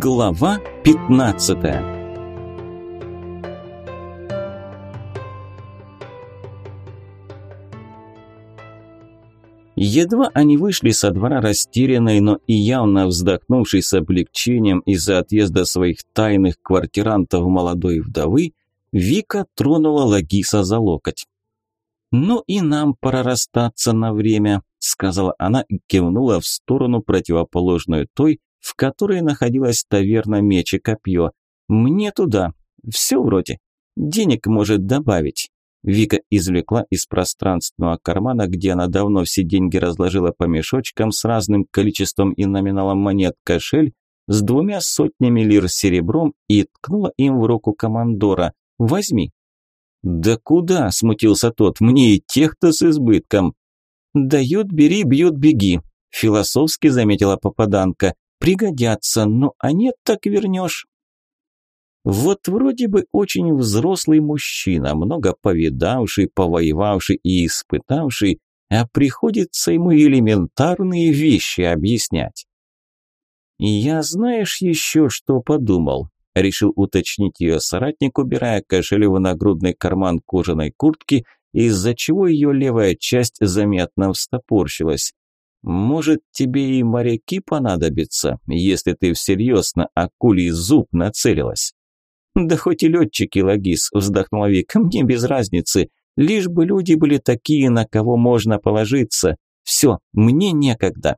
Глава 15 Едва они вышли со двора растерянной, но и явно вздохнувшей с облегчением из-за отъезда своих тайных квартирантов молодой вдовы, Вика тронула Лагиса за локоть. «Ну и нам пора расстаться на время», – сказала она и кивнула в сторону противоположную той, в которой находилась таверна «Меч и копье». «Мне туда. Все вроде. Денег может добавить». Вика извлекла из пространственного кармана, где она давно все деньги разложила по мешочкам с разным количеством и номиналом монет, кошель с двумя сотнями лир серебром и ткнула им в руку командора. «Возьми». «Да куда?» – смутился тот. «Мне и тех-то с избытком». «Дают, бери, бьют, беги», – философски заметила попаданка. «Пригодятся, но а нет, так вернешь». Вот вроде бы очень взрослый мужчина, много повидавший, повоевавший и испытавший, а приходится ему элементарные вещи объяснять. И я знаешь еще что подумал? решил уточнить ее соратник, убирая кошель в нагрудный карман кожаной куртки, из-за чего ее левая часть заметно встопорщилась. «Может, тебе и моряки понадобятся, если ты всерьез на акулий зуб нацелилась?» «Да хоть и летчики, Лагис», – вздохнула Вика, – «мне без разницы, лишь бы люди были такие, на кого можно положиться. Все, мне некогда».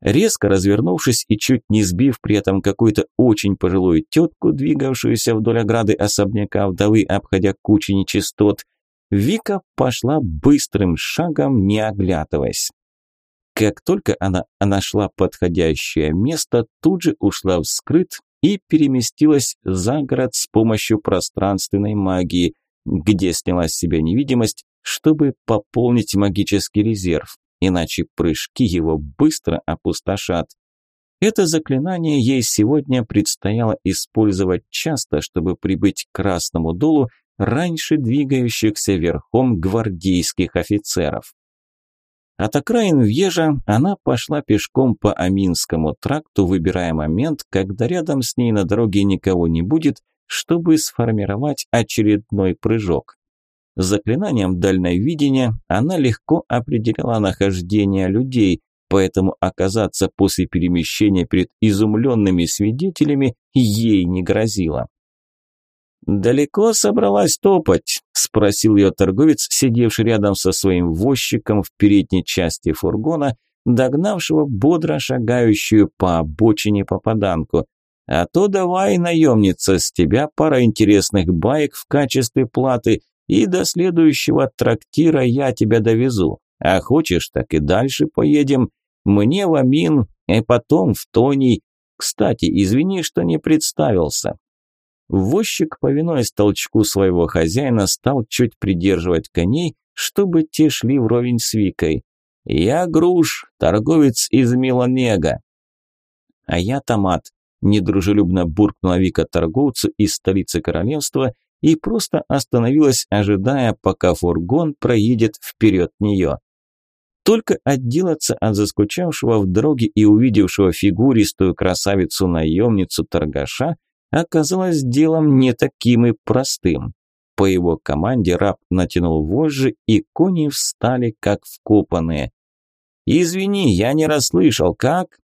Резко развернувшись и чуть не сбив при этом какую-то очень пожилую тетку, двигавшуюся вдоль ограды особняка вдовы, обходя кучи нечистот, Вика пошла быстрым шагом, не оглядываясь. Как только она нашла подходящее место, тут же ушла вскрыт и переместилась за город с помощью пространственной магии, где сняла с себя невидимость, чтобы пополнить магический резерв иначе прыжки его быстро опустошат. Это заклинание ей сегодня предстояло использовать часто, чтобы прибыть к Красному Долу раньше двигающихся верхом гвардейских офицеров. От окраин Вьежа она пошла пешком по Аминскому тракту, выбирая момент, когда рядом с ней на дороге никого не будет, чтобы сформировать очередной прыжок. Заклинанием дальновидения она легко определяла нахождение людей, поэтому оказаться после перемещения перед изумленными свидетелями ей не грозило. «Далеко собралась топать?» – спросил ее торговец, сидевший рядом со своим возчиком в передней части фургона, догнавшего бодро шагающую по обочине попаданку. «А то давай, наемница, с тебя пара интересных баек в качестве платы, и до следующего трактира я тебя довезу. А хочешь, так и дальше поедем. Мне в Амин, и потом в Тоний. Кстати, извини, что не представился». Возчик, повинуясь толчку своего хозяина, стал чуть придерживать коней, чтобы те шли вровень с Викой. «Я Груш, торговец из Милонега». «А я Томат», – недружелюбно буркнула Вика торговцу из столицы королевства и просто остановилась, ожидая, пока фургон проедет вперед нее. Только отделаться от заскучавшего в дороге и увидевшего фигуристую красавицу-наемницу торгаша оказалось делом не таким и простым. По его команде раб натянул вожжи, и кони встали как вкопанные. «Извини, я не расслышал, как?»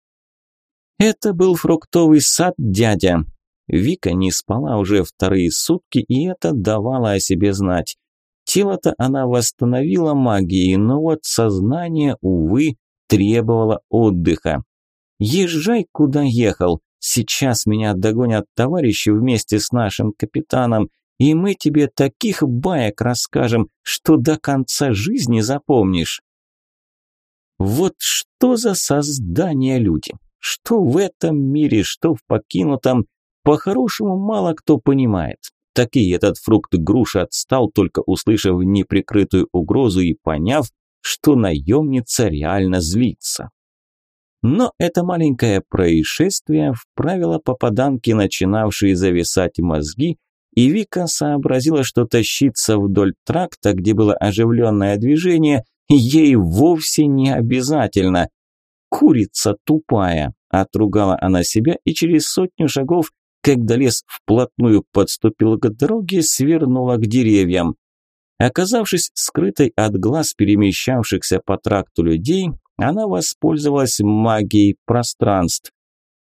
«Это был фруктовый сад, дядя», Вика не спала уже вторые сутки, и это давало о себе знать. Тело-то она восстановила магией, но вот сознание, увы, требовало отдыха. «Езжай, куда ехал. Сейчас меня догонят товарищи вместе с нашим капитаном, и мы тебе таких баек расскажем, что до конца жизни запомнишь». Вот что за создание люди? Что в этом мире, что в покинутом, по-хорошему мало кто понимает. Такие этот фрукт груши отстал, только услышав неприкрытую угрозу и поняв, что наемница реально злится. Но это маленькое происшествие вправило попаданки, начинавшие зависать мозги, и Вика сообразила, что тащиться вдоль тракта, где было оживленное движение, ей вовсе не обязательно. Курица тупая. отругала она себя и через сотню шагов, когда лес вплотную подступил к дороге, свернула к деревьям. Оказавшись скрытой от глаз перемещавшихся по тракту людей, она воспользовалась магией пространств.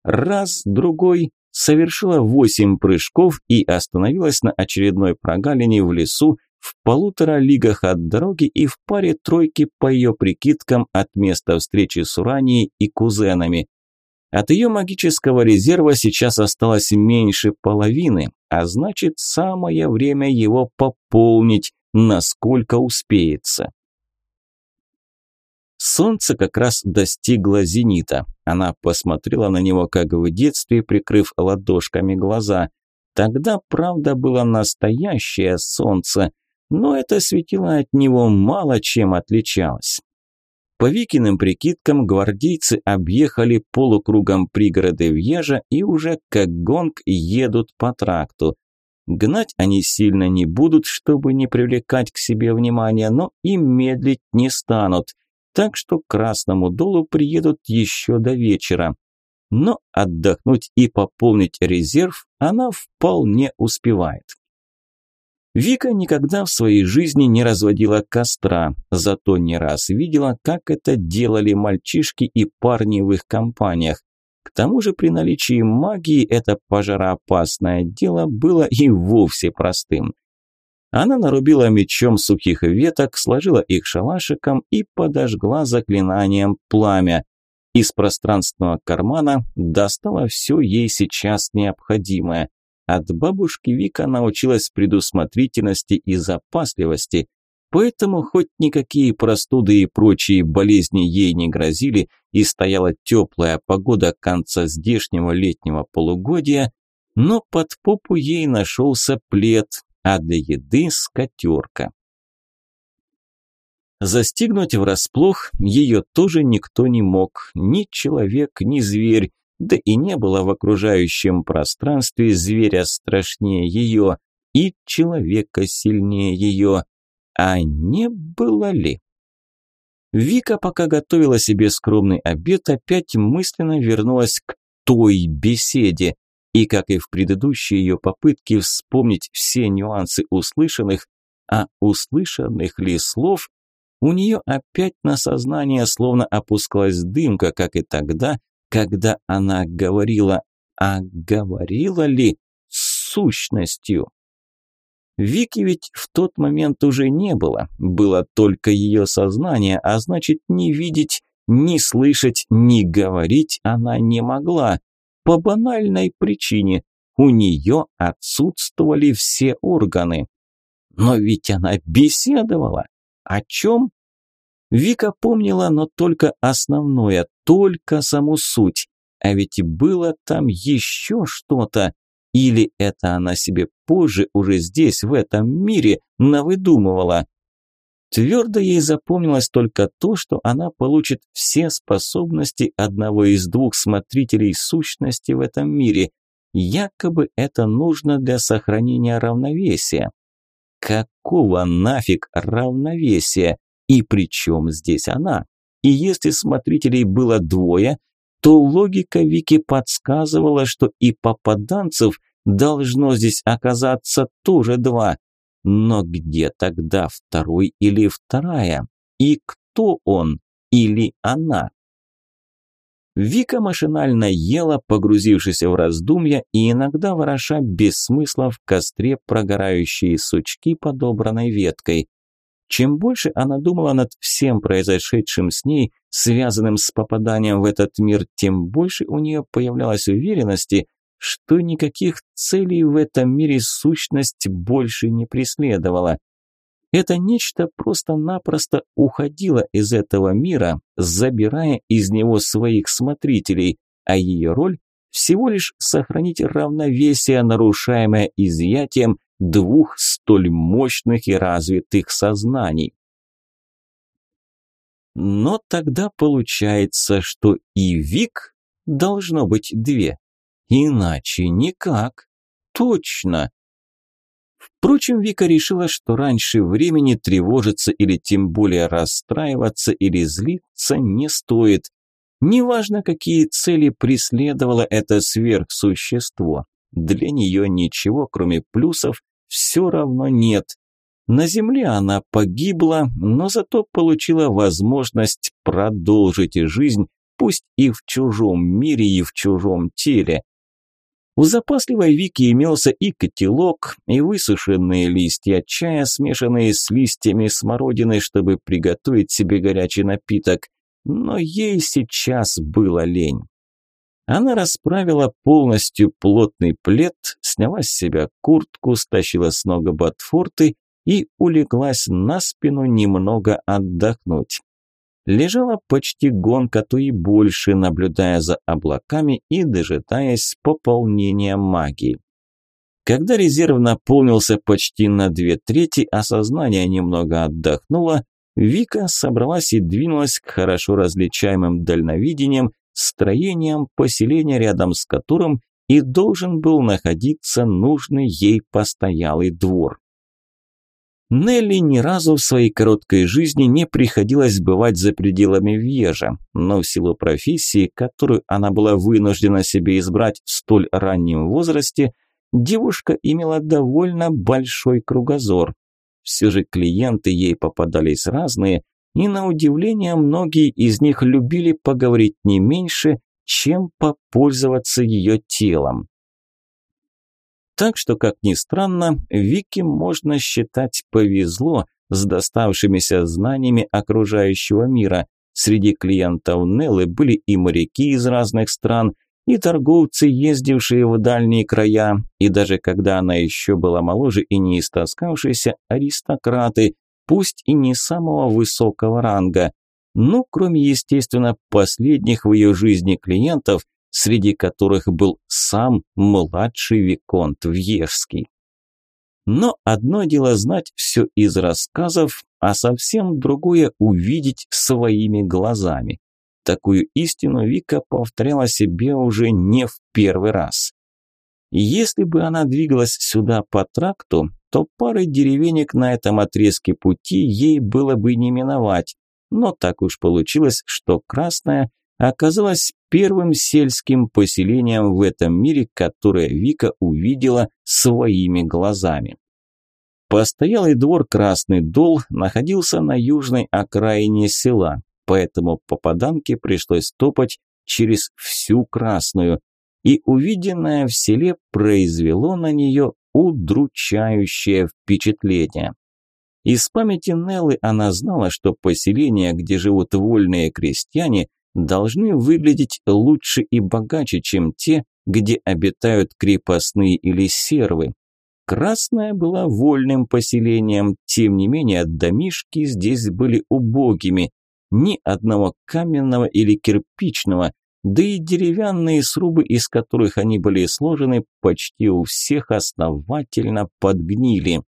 Раз, другой, совершила восемь прыжков и остановилась на очередной прогалине в лесу в полутора лигах от дороги и в паре тройки по ее прикидкам от места встречи с Уранией и кузенами. От ее магического резерва сейчас осталось меньше половины, а значит самое время его пополнить, насколько успеется. Солнце как раз достигло зенита. Она посмотрела на него, как в детстве, прикрыв ладошками глаза. Тогда, правда, было настоящее солнце, но это светило от него мало чем отличалось. По Викиным прикидкам гвардейцы объехали полукругом пригороды Вьежа и уже как гонг едут по тракту. Гнать они сильно не будут, чтобы не привлекать к себе внимания, но и медлить не станут – так что к Красному Долу приедут еще до вечера. Но отдохнуть и пополнить резерв она вполне успевает. Вика никогда в своей жизни не разводила костра, зато не раз видела, как это делали мальчишки и парни в их компаниях. К тому же при наличии магии это пожароопасное дело было и вовсе простым. Она нарубила мечом сухих веток, сложила их шалашиком и подожгла заклинанием пламя. Из пространственного кармана достала все ей сейчас необходимое. От бабушки Вика научилась предусмотрительности и запасливости, поэтому хоть никакие простуды и прочие болезни ей не грозили и стояла теплая погода конца здешнего летнего полугодия, но под попу ей нашелся плед, а для еды скатерка. Застигнуть врасплох ее тоже никто не мог, ни человек, ни зверь, да и не было в окружающем пространстве зверя страшнее ее и человека сильнее ее. А не было ли? Вика, пока готовила себе скромный обед, опять мысленно вернулась к той беседе, и, как и в предыдущей ее попытке вспомнить все нюансы услышанных, а услышанных ли слов, у нее опять на сознание словно опускалась дымка, как и тогда, когда она говорила, а говорила ли сущностью? Вики ведь в тот момент уже не было, было только ее сознание, а значит ни видеть, ни слышать, ни говорить она не могла. По банальной причине у нее отсутствовали все органы. Но ведь она беседовала. О чем? Вика помнила, но только основное, только саму суть. А ведь было там еще что-то. Или это она себе позже уже здесь, в этом мире, навыдумывала. Твердо ей запомнилось только то, что она получит все способности одного из двух смотрителей сущности в этом мире. Якобы это нужно для сохранения равновесия. Какого нафиг равновесия? И при чем здесь она? И если смотрителей было двое, то логика Вики подсказывала, что и попаданцев должно здесь оказаться тоже два. Но где тогда второй или вторая? И кто он или она? Вика машинально ела, погрузившись в раздумья и иногда вороша без смысла в костре прогорающие сучки, подобранной веткой. Чем больше она думала над всем произошедшим с ней, связанным с попаданием в этот мир, тем больше у нее появлялось уверенности, что никаких целей в этом мире сущность больше не преследовала. Это нечто просто-напросто уходило из этого мира, забирая из него своих смотрителей, а ее роль всего лишь сохранить равновесие, нарушаемое изъятием двух столь мощных и развитых сознаний. Но тогда получается, что и Вик должно быть две. Иначе никак. Точно. Впрочем, Вика решила, что раньше времени тревожиться или тем более расстраиваться или злиться не стоит. Неважно, какие цели преследовало это сверхсущество, для нее ничего, кроме плюсов, все равно нет. На Земле она погибла, но зато получила возможность продолжить жизнь, пусть и в чужом мире, и в чужом теле. У запасливой Вики имелся и котелок, и высушенные листья чая, смешанные с листьями смородины, чтобы приготовить себе горячий напиток. Но ей сейчас было лень. Она расправила полностью плотный плед, сняла с себя куртку, стащила с ног ботфорты и улеглась на спину немного отдохнуть. Лежала почти гонка, то и больше, наблюдая за облаками и дожидаясь пополнения магии. Когда резерв наполнился почти на две трети, а сознание немного отдохнуло, Вика собралась и двинулась к хорошо различаемым дальновидениям, строением поселения, рядом с которым и должен был находиться нужный ей постоялый двор. Нелли ни разу в своей короткой жизни не приходилось бывать за пределами Вьежа, но в силу профессии, которую она была вынуждена себе избрать в столь раннем возрасте, девушка имела довольно большой кругозор. Все же клиенты ей попадались разные, и на удивление многие из них любили поговорить не меньше, чем попользоваться ее телом. Так что, как ни странно, Вики можно считать повезло с доставшимися знаниями окружающего мира. Среди клиентов Неллы были и моряки из разных стран, и торговцы, ездившие в дальние края, и даже когда она еще была моложе и не истаскавшиеся аристократы, пусть и не самого высокого ранга. Ну, кроме, естественно, последних в ее жизни клиентов, среди которых был сам младший Виконт Вьежский. Но одно дело знать все из рассказов, а совсем другое увидеть своими глазами. Такую истину Вика повторяла себе уже не в первый раз. Если бы она двигалась сюда по тракту, то пары деревенек на этом отрезке пути ей было бы не миновать. Но так уж получилось, что Красная оказалась первым сельским поселением в этом мире, которое Вика увидела своими глазами. Постоялый двор Красный Дол находился на южной окраине села, поэтому попаданке пришлось топать через всю Красную, и увиденное в селе произвело на нее удручающее впечатление. Из памяти Неллы она знала, что поселения, где живут вольные крестьяне, должны выглядеть лучше и богаче, чем те, где обитают крепостные или сервы. Красная была вольным поселением, тем не менее домишки здесь были убогими, ни одного каменного или кирпичного, да и деревянные срубы, из которых они были сложены, почти у всех основательно подгнили.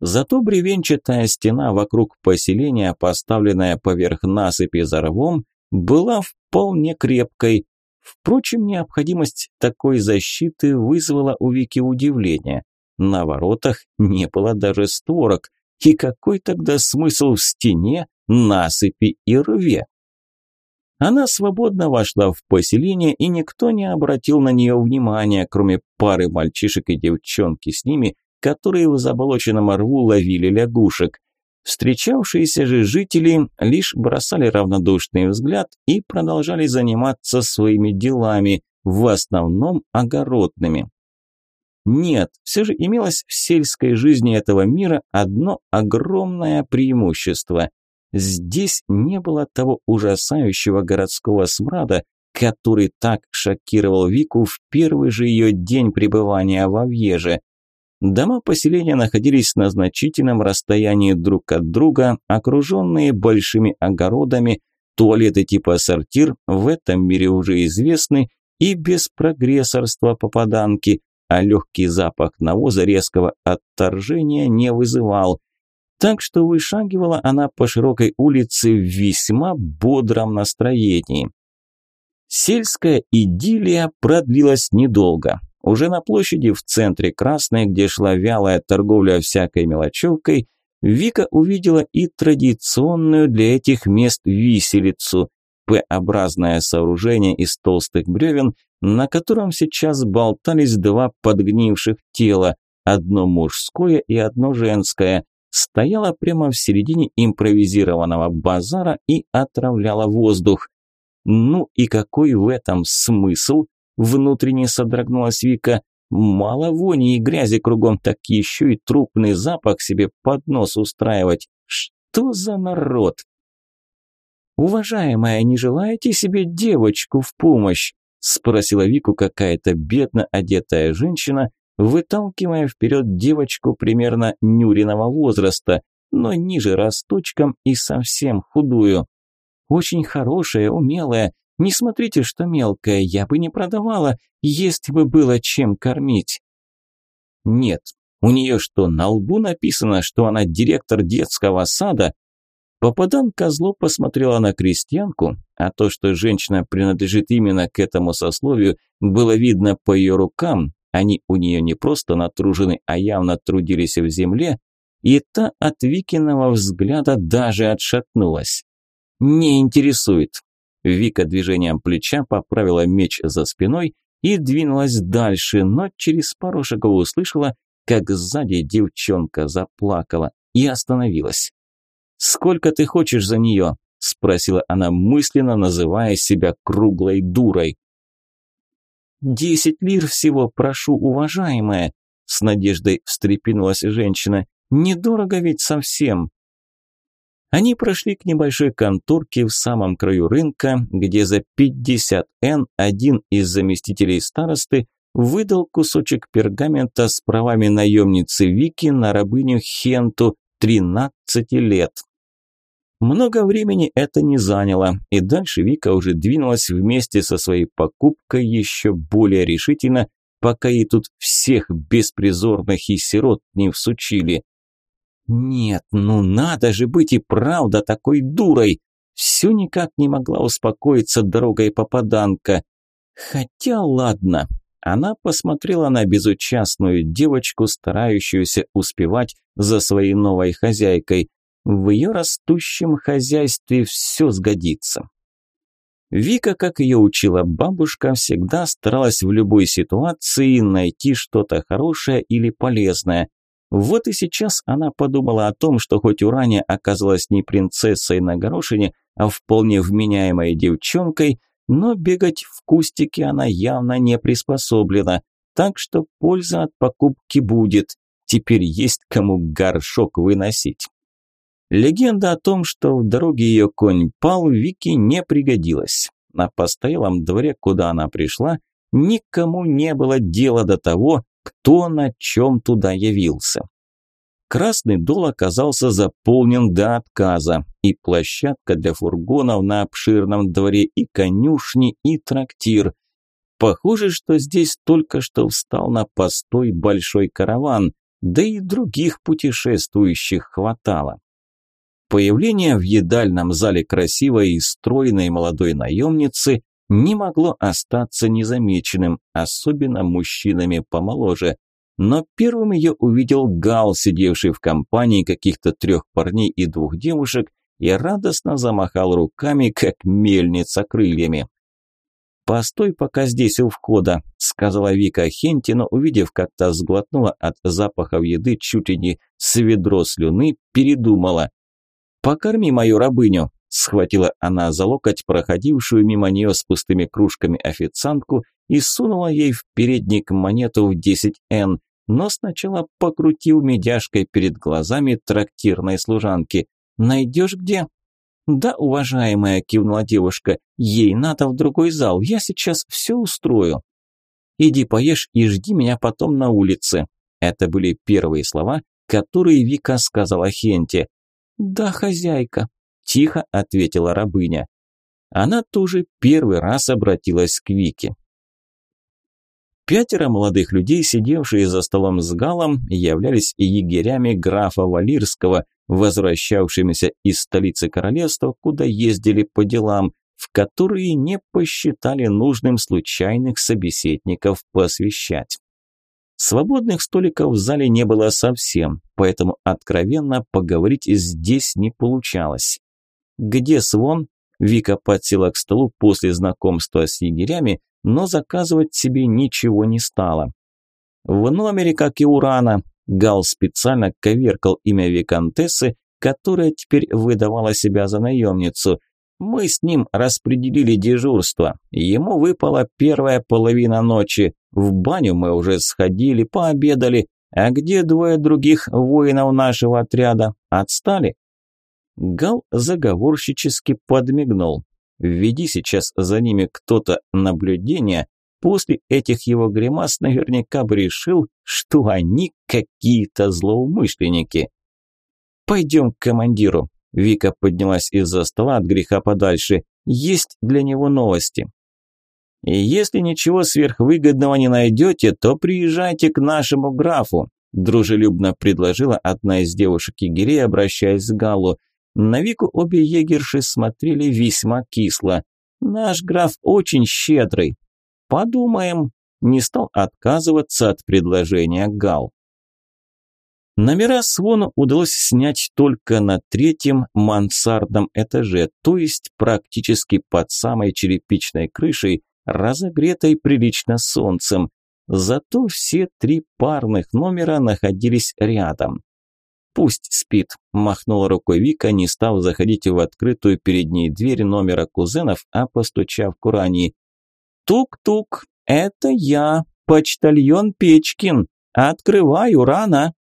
Зато бревенчатая стена вокруг поселения, поставленная поверх насыпи за рвом, была вполне крепкой. Впрочем, необходимость такой защиты вызвала у Вики удивление. На воротах не было даже створок. И какой тогда смысл в стене, насыпи и рве? Она свободно вошла в поселение, и никто не обратил на нее внимания, кроме пары мальчишек и девчонки с ними, которые в заболоченном рву ловили лягушек. Встречавшиеся же жители лишь бросали равнодушный взгляд и продолжали заниматься своими делами, в основном огородными. Нет, все же имелось в сельской жизни этого мира одно огромное преимущество. Здесь не было того ужасающего городского смрада, который так шокировал Вику в первый же ее день пребывания во Вьеже. Дома поселения находились на значительном расстоянии друг от друга, окруженные большими огородами, туалеты типа сортир в этом мире уже известны и без прогрессорства попаданки, а легкий запах навоза резкого отторжения не вызывал – так что вышагивала она по широкой улице в весьма бодром настроении. Сельская идиллия продлилась недолго. Уже на площади в центре Красной, где шла вялая торговля всякой мелочевкой, Вика увидела и традиционную для этих мест виселицу. П-образное сооружение из толстых бревен, на котором сейчас болтались два подгнивших тела, одно мужское и одно женское, стояло прямо в середине импровизированного базара и отравляло воздух. Ну и какой в этом смысл? Внутренне содрогнулась Вика. Мало вони и грязи кругом, так еще и трупный запах себе под нос устраивать. Что за народ? «Уважаемая, не желаете себе девочку в помощь?» – спросила Вику какая-то бедно одетая женщина, выталкивая вперед девочку примерно Нюриного возраста, но ниже росточком и совсем худую. «Очень хорошая, умелая. Не смотрите, что мелкая, я бы не продавала, если бы было чем кормить». «Нет, у нее что, на лбу написано, что она директор детского сада?» Попаданка зло посмотрела на крестьянку, а то, что женщина принадлежит именно к этому сословию, было видно по ее рукам, они у нее не просто натружены, а явно трудились в земле, и та от Викиного взгляда даже отшатнулась. «Не интересует». Вика движением плеча поправила меч за спиной и двинулась дальше, но через пару шагов услышала, как сзади девчонка заплакала и остановилась. «Сколько ты хочешь за нее?» – спросила она мысленно, называя себя круглой дурой. «Десять лир всего, прошу, уважаемая!» – с надеждой встрепенулась женщина. «Недорого ведь совсем!» Они прошли к небольшой конторке в самом краю рынка, где за 50 Н один из заместителей старосты выдал кусочек пергамента с правами наемницы Вики на рабыню Хенту 13 лет. Много времени это не заняло, и дальше Вика уже двинулась вместе со своей покупкой еще более решительно, пока ей тут всех беспризорных и сирот не всучили. Нет, ну надо же быть и правда такой дурой. Все никак не могла успокоиться дорогой попаданка. Хотя ладно, она посмотрела на безучастную девочку, старающуюся успевать за своей новой хозяйкой. В ее растущем хозяйстве все сгодится. Вика, как ее учила бабушка, всегда старалась в любой ситуации найти что-то хорошее или полезное. Вот и сейчас она подумала о том, что хоть Урания оказалась не принцессой на горошине, а вполне вменяемой девчонкой, но бегать в кустике она явно не приспособлена, так что польза от покупки будет. Теперь есть кому горшок выносить. Легенда о том, что в дороге ее конь пал, Вики не пригодилась. На постоялом дворе, куда она пришла, никому не было дела до того, кто на чем туда явился. Красный дол оказался заполнен до отказа, и площадка для фургонов на обширном дворе, и конюшни, и трактир. Похоже, что здесь только что встал на постой большой караван, да и других путешествующих хватало. Появление в едальном зале красивой и стройной молодой наемницы не могло остаться незамеченным, особенно мужчинами помоложе. Но первым ее увидел Гал, сидевший в компании каких-то трех парней и двух девушек, и радостно замахал руками, как мельница крыльями. «Постой пока здесь у входа», – сказала Вика Хенти, но увидев, как та сглотнула от запахов еды чуть ли не с ведро слюны, передумала. «Покорми мою рабыню», – схватила она за локоть проходившую мимо нее с пустыми кружками официантку и сунула ей в передник монету в 10 Н, но сначала покрутил медяшкой перед глазами трактирной служанки. «Найдешь где?» «Да, уважаемая», – кивнула девушка, – «ей надо в другой зал, я сейчас все устрою». «Иди поешь и жди меня потом на улице». Это были первые слова, которые Вика сказала Хенте. «Да, хозяйка», – тихо ответила рабыня. Она тоже первый раз обратилась к Вике. Пятеро молодых людей, сидевшие за столом с Галом, являлись егерями графа Валирского, возвращавшимися из столицы королевства, куда ездили по делам, в которые не посчитали нужным случайных собеседников посвящать. Свободных столиков в зале не было совсем, поэтому откровенно поговорить здесь не получалось. «Где Свон?» Вика подсела к столу после знакомства с егерями, но заказывать себе ничего не стала. В номере, как и у Рана, Гал специально коверкал имя виконтессы, которая теперь выдавала себя за наемницу. Мы с ним распределили дежурство. Ему выпала первая половина ночи. В баню мы уже сходили, пообедали. А где двое других воинов нашего отряда? Отстали? Гал заговорщически подмигнул. Введи сейчас за ними кто-то наблюдение, после этих его гримас наверняка бы решил, что они какие-то злоумышленники. «Пойдем к командиру», – Вика поднялась из-за стола от греха подальше. «Есть для него новости». «И если ничего сверхвыгодного не найдете, то приезжайте к нашему графу», – дружелюбно предложила одна из девушек егерей, обращаясь к Галу. На Вику обе егерши смотрели весьма кисло. «Наш граф очень щедрый». «Подумаем», – не стал отказываться от предложения Гал. Номера Свону удалось снять только на третьем мансардном этаже, то есть практически под самой черепичной крышей, разогретой прилично солнцем. Зато все три парных номера находились рядом. «Пусть спит», – махнула рукой Вика, не став заходить в открытую перед ней дверь номера кузенов, а постучав к Урании. «Тук-тук, это я, почтальон Печкин. Открываю рано».